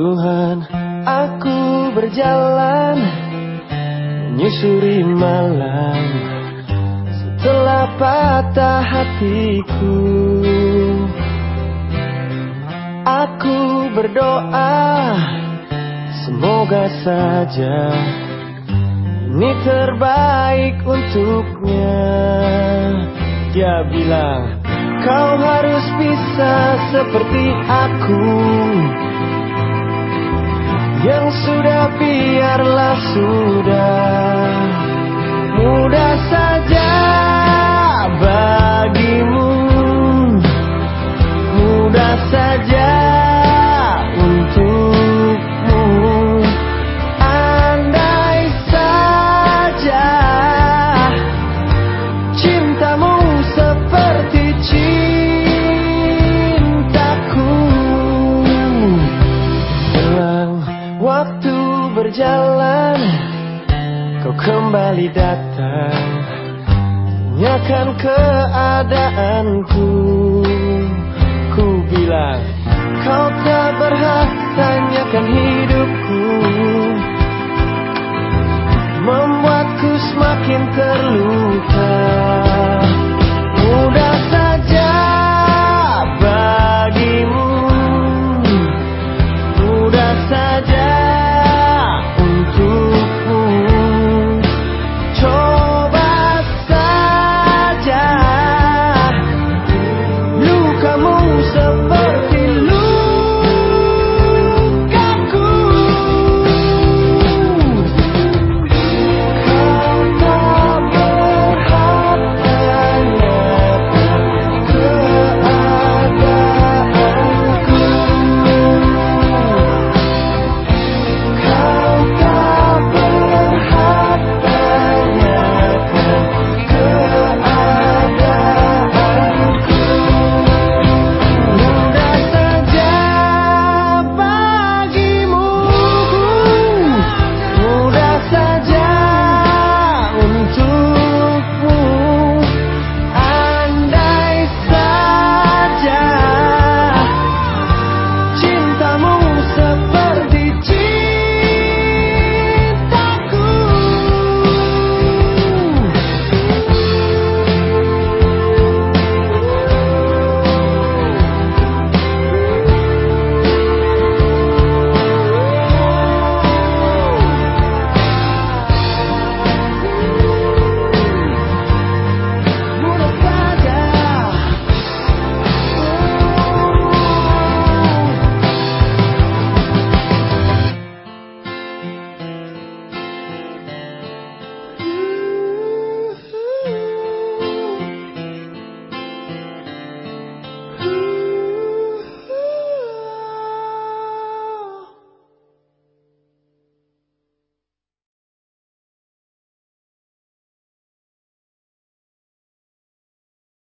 Tuhan, aku berjalan menyusuri malam setelah patah hatiku. Aku berdoa, semoga saja ini terbaik untuknya. Dia bilang, kau harus bisa seperti aku. Sudah biarlah sudah. Mudah saja bagimu. Mudah saja berjalan Kau kembali datang Tanyakan keadaanku. Ku bilang Kau tak berhak tanyakan hidupku